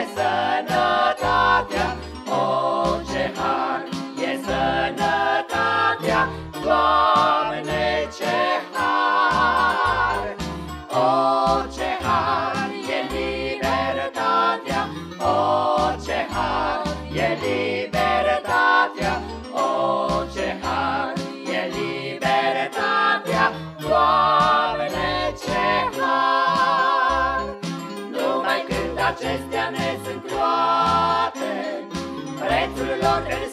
Yes, sir. Prețul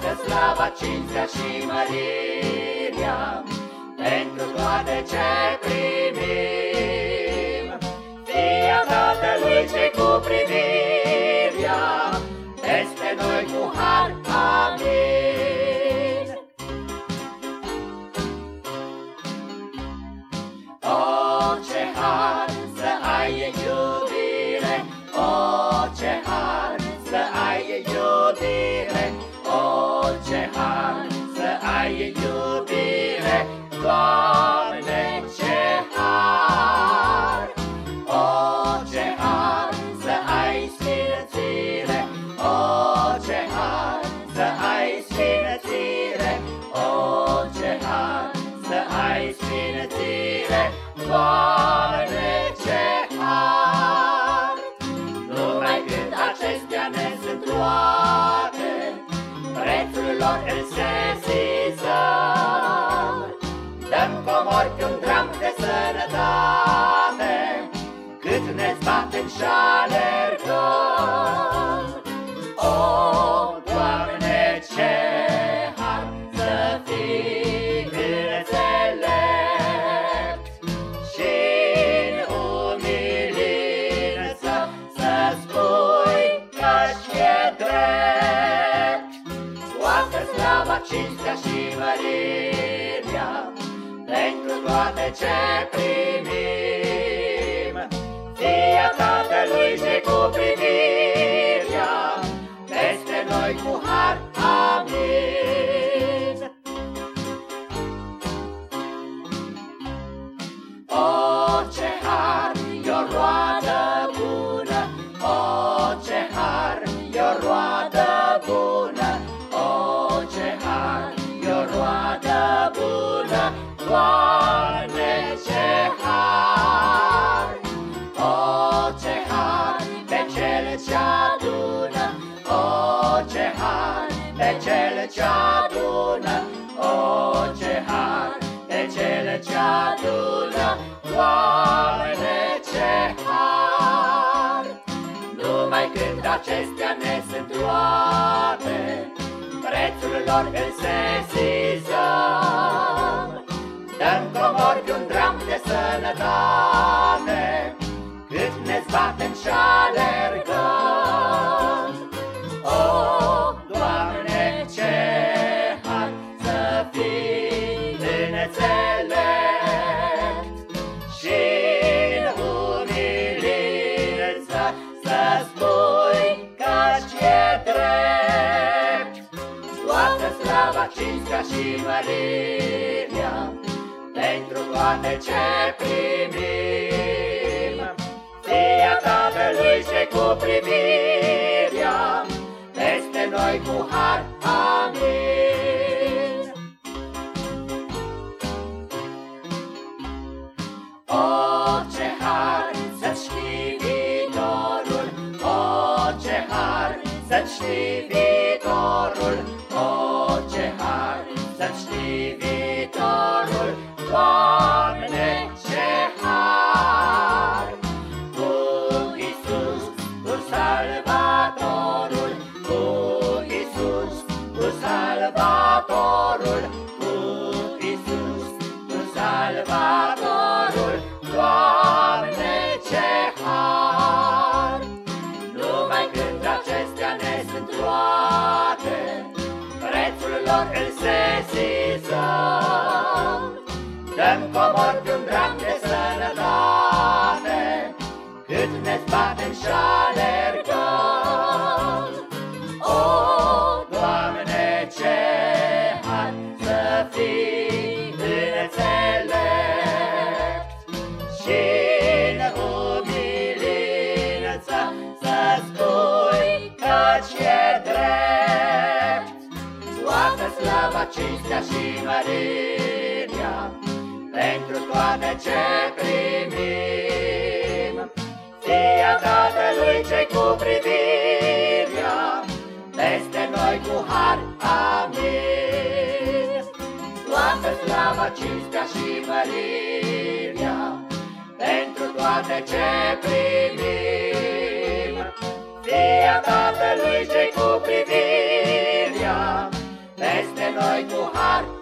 Toată slava, cinstea și mărirea pentru toate ce primim. Fie Tatălui ce cu privirea, peste noi cu har, amin. O, ce har să ai iubire, Doamne, ce har! O, ce har să ai sfinățire! O, ce har să ai sfinățire! O, ce har să ai sfinățire! Doamne, ce har! Numai când acestea ne sunt toate, prețul lor îl sesizăm. Dăm comori pe un dram de sănătate, Cât ne zbatem și alergăm. Toate ce primim. Fie Tatălui și cu privirea, Doamne, ce har! O, ce har pe cel ce adună, O, ce har pe cel ce adună, O, ce har pe cel ce adună, Doamne, ce har! Numai când acestea ne sunt toate, prețul lor îl sesizăm. Și alergăm. O, Doamne, ce har să fii înțelept Și în umilință să spui că și-e drept Toată slava, cinstea și mărirea pentru toate ce primim. Privirea, peste noi cu har, amin. O, ce har să-ți știi viitorul, o, ce har să-ți știi viitorul, o, ce har să-ți știi viitorul, Doamne, cu Salvatorul, cu Iisus, cu Salvatorul, Doamne, ce har! Numai când acestea ne sunt toate, prețul lor îl sesizăm. Dăm comor pe un dram de sănătate, Cât ne zbatem și cinstea și mărirea, pentru toate ce primim. Fie a Tatălui ce cu privirea, peste noi cu har, amin. Toată slava, cinstea și mărirea, pentru toate ce primim. Fie a Tatălui ce cu privirea, peste noi cu har,